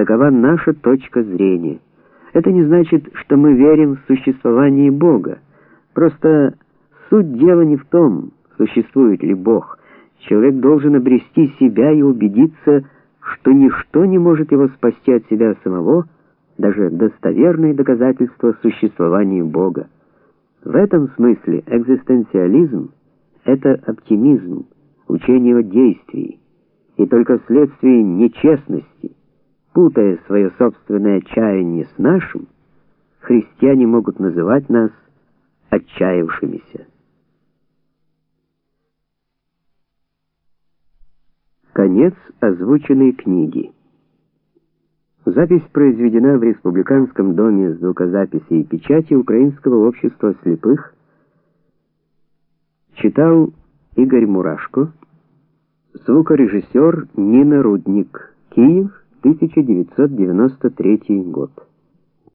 Такова наша точка зрения. Это не значит, что мы верим в существование Бога. Просто суть дела не в том, существует ли Бог. Человек должен обрести себя и убедиться, что ничто не может его спасти от себя самого, даже достоверные доказательства существования Бога. В этом смысле экзистенциализм — это оптимизм, учение о действии, и только вследствие нечестности, путая свое собственное отчаяние с нашим, христиане могут называть нас отчаявшимися. Конец озвученной книги. Запись произведена в Республиканском доме звукозаписи и печати Украинского общества слепых. Читал Игорь Мурашко, звукорежиссер Нина Рудник, Киев, 1993 год.